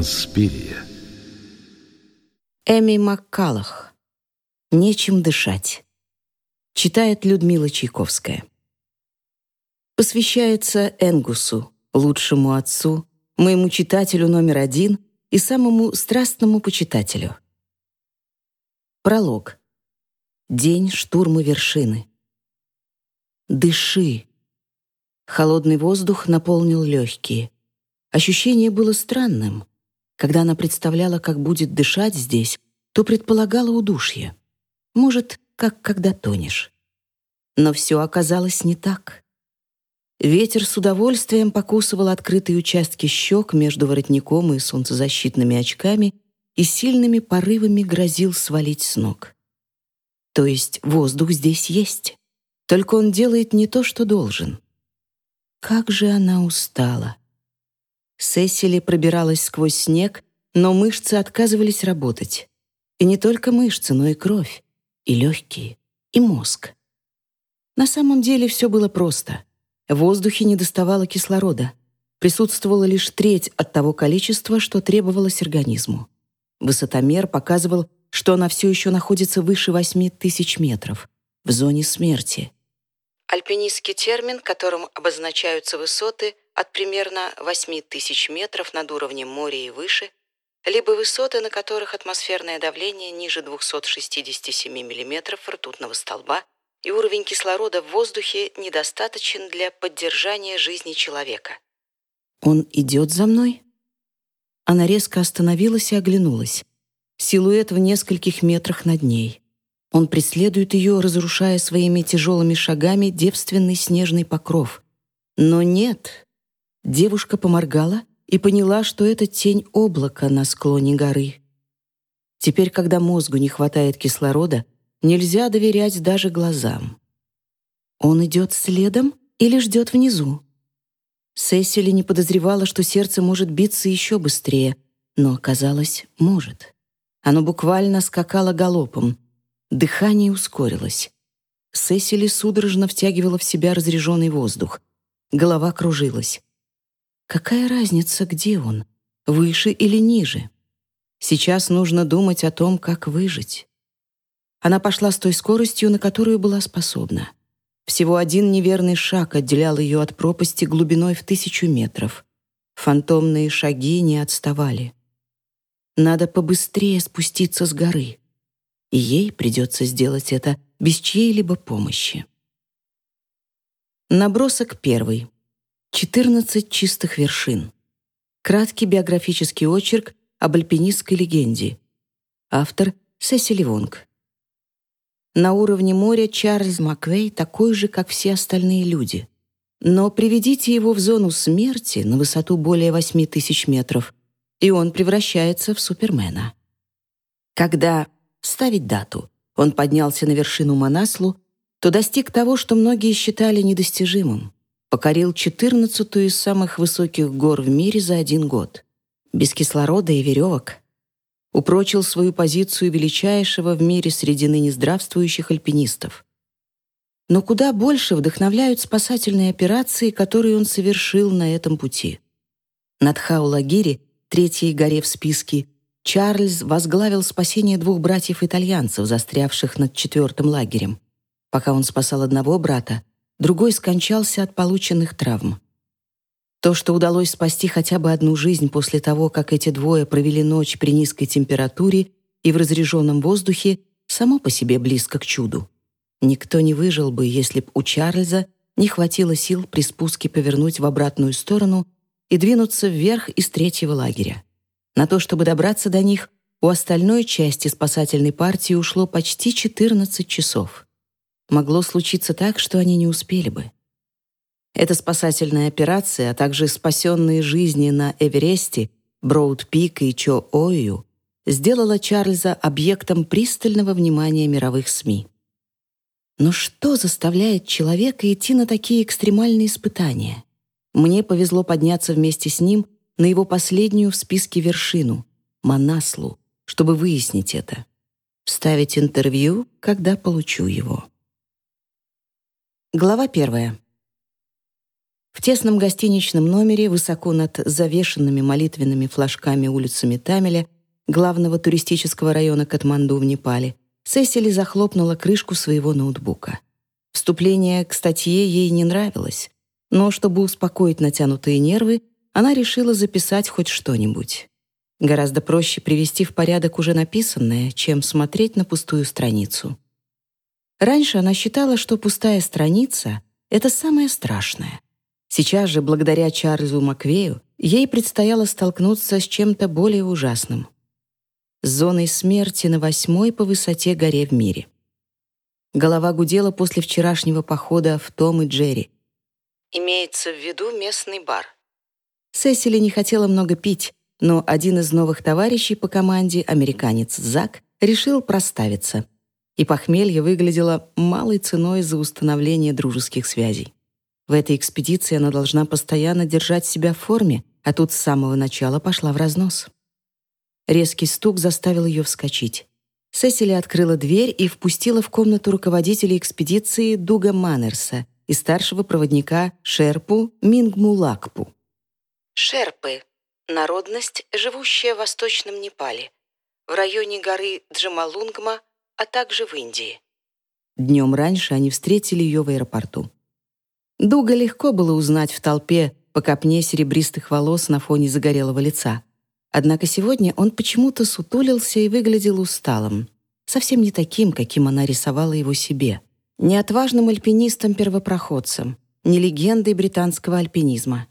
Инспирия. Эми Маккалах. «Нечем дышать». Читает Людмила Чайковская. Посвящается Энгусу, лучшему отцу, моему читателю номер один и самому страстному почитателю. Пролог. День штурма вершины. Дыши. Холодный воздух наполнил легкие. Ощущение было странным. Когда она представляла, как будет дышать здесь, то предполагала удушье. Может, как когда тонешь. Но все оказалось не так. Ветер с удовольствием покусывал открытые участки щек между воротником и солнцезащитными очками и сильными порывами грозил свалить с ног. То есть воздух здесь есть, только он делает не то, что должен. Как же она устала. Сесили пробиралась сквозь снег, но мышцы отказывались работать. И не только мышцы, но и кровь, и легкие, и мозг. На самом деле все было просто. В воздухе не доставало кислорода. Присутствовала лишь треть от того количества, что требовалось организму. Высотомер показывал, что она все еще находится выше 8 тысяч метров, в зоне смерти. Альпинистский термин, которым обозначаются высоты от примерно 8 тысяч метров над уровнем моря и выше, либо высоты, на которых атмосферное давление ниже 267 мм ртутного столба и уровень кислорода в воздухе недостаточен для поддержания жизни человека. «Он идет за мной?» Она резко остановилась и оглянулась. Силуэт в нескольких метрах над ней. Он преследует ее, разрушая своими тяжелыми шагами девственный снежный покров. Но нет, Девушка поморгала и поняла, что это тень облака на склоне горы. Теперь, когда мозгу не хватает кислорода, нельзя доверять даже глазам. Он идет следом или ждет внизу? Сесили не подозревала, что сердце может биться еще быстрее, но оказалось, может. Оно буквально скакало галопом. Дыхание ускорилось. Сесили судорожно втягивала в себя разреженный воздух. Голова кружилась. Какая разница, где он, выше или ниже? Сейчас нужно думать о том, как выжить. Она пошла с той скоростью, на которую была способна. Всего один неверный шаг отделял ее от пропасти глубиной в тысячу метров. Фантомные шаги не отставали. Надо побыстрее спуститься с горы. И ей придется сделать это без чьей-либо помощи. Набросок первый. 14 чистых вершин. Краткий биографический очерк об альпинистской легенде. Автор Сесили Вонг. На уровне моря Чарльз Маквей такой же, как все остальные люди. Но приведите его в зону смерти на высоту более 8 тысяч метров, и он превращается в Супермена. Когда, ставить дату, он поднялся на вершину Манаслу, то достиг того, что многие считали недостижимым покорил 14-ю из самых высоких гор в мире за один год. Без кислорода и веревок. Упрочил свою позицию величайшего в мире среди ныне здравствующих альпинистов. Но куда больше вдохновляют спасательные операции, которые он совершил на этом пути. Над Хаулагири, третьей горе в списке, Чарльз возглавил спасение двух братьев-итальянцев, застрявших над четвертым лагерем. Пока он спасал одного брата, другой скончался от полученных травм. То, что удалось спасти хотя бы одну жизнь после того, как эти двое провели ночь при низкой температуре и в разреженном воздухе, само по себе близко к чуду. Никто не выжил бы, если б у Чарльза не хватило сил при спуске повернуть в обратную сторону и двинуться вверх из третьего лагеря. На то, чтобы добраться до них, у остальной части спасательной партии ушло почти 14 часов могло случиться так, что они не успели бы. Эта спасательная операция, а также спасенные жизни на Эвересте, Броуд-Пик и Чо-Ою сделала Чарльза объектом пристального внимания мировых СМИ. Но что заставляет человека идти на такие экстремальные испытания? Мне повезло подняться вместе с ним на его последнюю в списке вершину — Манаслу, чтобы выяснить это. Ставить интервью, когда получу его. Глава первая. В тесном гостиничном номере, высоко над завешенными молитвенными флажками улицами Тамиля, главного туристического района Катманду в Непале, Сесили захлопнула крышку своего ноутбука. Вступление к статье ей не нравилось, но чтобы успокоить натянутые нервы, она решила записать хоть что-нибудь. Гораздо проще привести в порядок уже написанное, чем смотреть на пустую страницу. Раньше она считала, что пустая страница — это самое страшное. Сейчас же, благодаря Чарльзу Маквею, ей предстояло столкнуться с чем-то более ужасным — с зоной смерти на восьмой по высоте горе в мире. Голова гудела после вчерашнего похода в Том и Джерри. Имеется в виду местный бар. Сесили не хотела много пить, но один из новых товарищей по команде, американец Зак, решил проставиться. И похмелье выглядело малой ценой за установление дружеских связей. В этой экспедиции она должна постоянно держать себя в форме, а тут с самого начала пошла в разнос. Резкий стук заставил ее вскочить. Сесили открыла дверь и впустила в комнату руководителя экспедиции Дуга Маннерса и старшего проводника Шерпу Мингму Лакпу. Шерпы — народность, живущая в Восточном Непале, в районе горы Джамалунгма, а также в Индии. Днем раньше они встретили ее в аэропорту. Дуга легко было узнать в толпе по копне серебристых волос на фоне загорелого лица. Однако сегодня он почему-то сутулился и выглядел усталым. Совсем не таким, каким она рисовала его себе. Не отважным альпинистом-первопроходцем, не легендой британского альпинизма.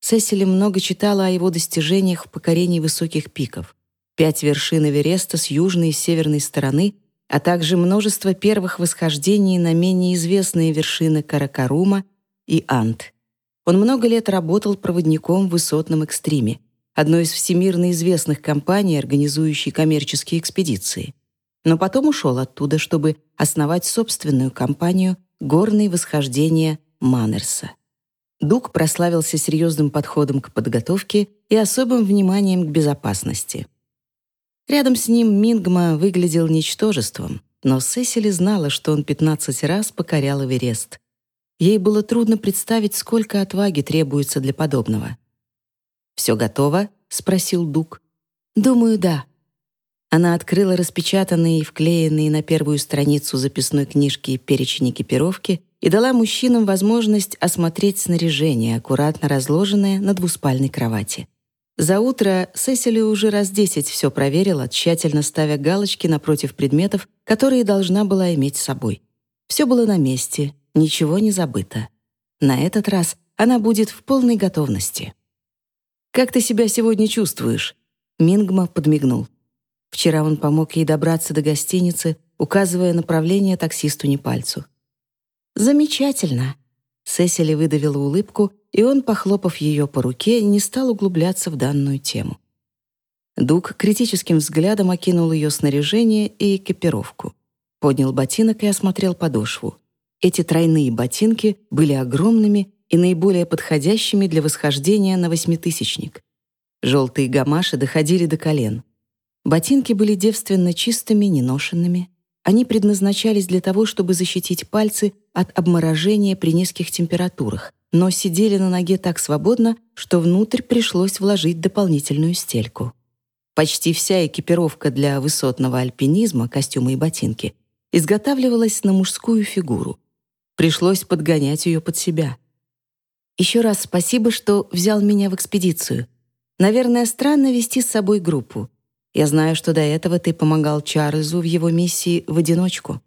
Сесили много читала о его достижениях в покорении высоких пиков. Пять вершин Эвереста с южной и северной стороны, а также множество первых восхождений на менее известные вершины Каракарума и Ант. Он много лет работал проводником в высотном экстриме — одной из всемирно известных компаний, организующей коммерческие экспедиции. Но потом ушел оттуда, чтобы основать собственную компанию «Горные восхождения Маннерса». Дуг прославился серьезным подходом к подготовке и особым вниманием к безопасности. Рядом с ним Мингма выглядел ничтожеством, но Сесили знала, что он 15 раз покорял Эверест. Ей было трудно представить, сколько отваги требуется для подобного. «Все готово?» — спросил Дуг. «Думаю, да». Она открыла распечатанный и вклеенный на первую страницу записной книжки перечень экипировки и дала мужчинам возможность осмотреть снаряжение, аккуратно разложенное на двуспальной кровати. За утро Сесили уже раз десять все проверила, тщательно ставя галочки напротив предметов, которые должна была иметь с собой. Все было на месте, ничего не забыто. На этот раз она будет в полной готовности. «Как ты себя сегодня чувствуешь?» Мингма подмигнул. Вчера он помог ей добраться до гостиницы, указывая направление таксисту не пальцу. «Замечательно!» Сесили выдавила улыбку, и он, похлопав ее по руке, не стал углубляться в данную тему. Дуг критическим взглядом окинул ее снаряжение и экипировку. Поднял ботинок и осмотрел подошву. Эти тройные ботинки были огромными и наиболее подходящими для восхождения на восьмитысячник. Желтые гамаши доходили до колен. Ботинки были девственно чистыми, неношенными. Они предназначались для того, чтобы защитить пальцы от обморожения при низких температурах, но сидели на ноге так свободно, что внутрь пришлось вложить дополнительную стельку. Почти вся экипировка для высотного альпинизма, костюмы и ботинки, изготавливалась на мужскую фигуру. Пришлось подгонять ее под себя — еще раз спасибо, что взял меня в экспедицию. Наверное, странно вести с собой группу. Я знаю, что до этого ты помогал Чарльзу в его миссии в одиночку.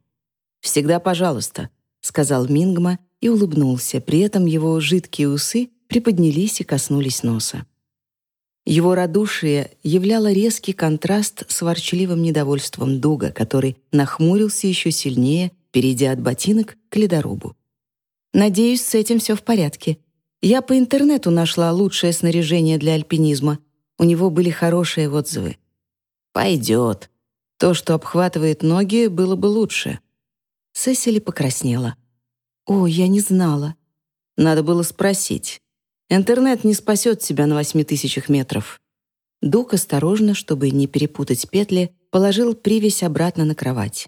Всегда пожалуйста, сказал Мингма и улыбнулся. При этом его жидкие усы приподнялись и коснулись носа. Его радушие являло резкий контраст с ворчливым недовольством Дуга, который нахмурился еще сильнее, перейдя от ботинок к ледорубу. «Надеюсь, с этим все в порядке. Я по интернету нашла лучшее снаряжение для альпинизма. У него были хорошие отзывы. Пойдет. То, что обхватывает ноги, было бы лучше. Сесили покраснела. О, я не знала. Надо было спросить. Интернет не спасет тебя на восьми тысячах метров. Дук осторожно, чтобы не перепутать петли, положил привязь обратно на кровать.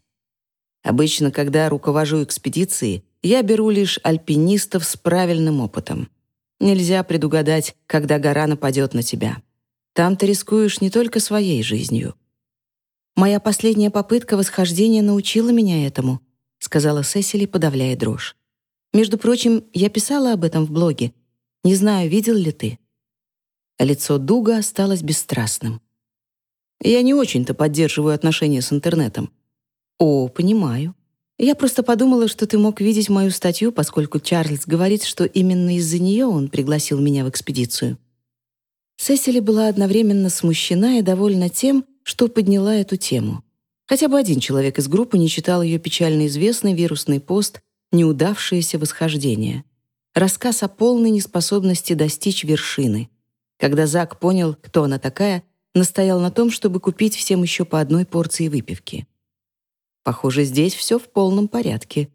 Обычно, когда руковожу экспедицией, я беру лишь альпинистов с правильным опытом. Нельзя предугадать, когда гора нападет на тебя. Там ты рискуешь не только своей жизнью. «Моя последняя попытка восхождения научила меня этому», сказала Сесили, подавляя дрожь. «Между прочим, я писала об этом в блоге. Не знаю, видел ли ты». Лицо Дуга осталось бесстрастным. «Я не очень-то поддерживаю отношения с интернетом». «О, понимаю. Я просто подумала, что ты мог видеть мою статью, поскольку Чарльз говорит, что именно из-за нее он пригласил меня в экспедицию». Сесили была одновременно смущена и довольна тем, что подняла эту тему. Хотя бы один человек из группы не читал ее печально известный вирусный пост «Неудавшееся восхождение». Рассказ о полной неспособности достичь вершины. Когда Зак понял, кто она такая, настоял на том, чтобы купить всем еще по одной порции выпивки. «Похоже, здесь все в полном порядке.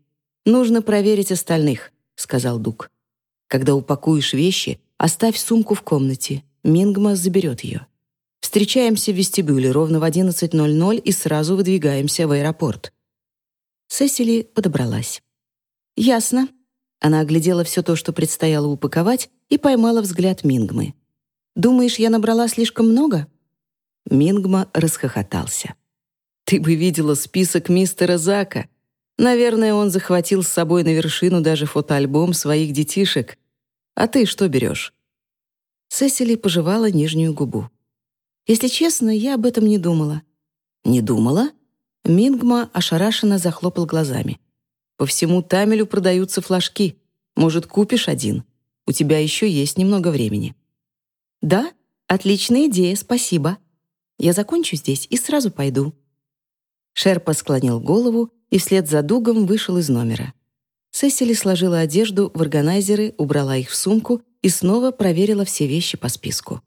Нужно проверить остальных», — сказал Дук. «Когда упакуешь вещи, оставь сумку в комнате. Мингма заберет ее». Встречаемся в вестибюле ровно в 11.00 и сразу выдвигаемся в аэропорт. Сесили подобралась. «Ясно». Она оглядела все то, что предстояло упаковать, и поймала взгляд Мингмы. «Думаешь, я набрала слишком много?» Мингма расхохотался. «Ты бы видела список мистера Зака. Наверное, он захватил с собой на вершину даже фотоальбом своих детишек. А ты что берешь?» Сесили пожевала нижнюю губу. Если честно, я об этом не думала». «Не думала?» Мингма ошарашенно захлопал глазами. «По всему Тамелю продаются флажки. Может, купишь один? У тебя еще есть немного времени». «Да, отличная идея, спасибо. Я закончу здесь и сразу пойду». Шерпа склонил голову и вслед за Дугом вышел из номера. Сесили сложила одежду в органайзеры, убрала их в сумку и снова проверила все вещи по списку.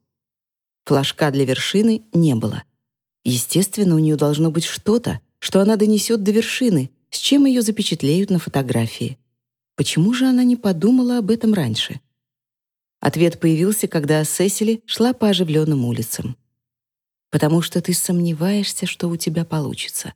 Флажка для вершины не было. Естественно, у нее должно быть что-то, что она донесет до вершины, с чем ее запечатлеют на фотографии. Почему же она не подумала об этом раньше? Ответ появился, когда Сесили шла по оживленным улицам. «Потому что ты сомневаешься, что у тебя получится»,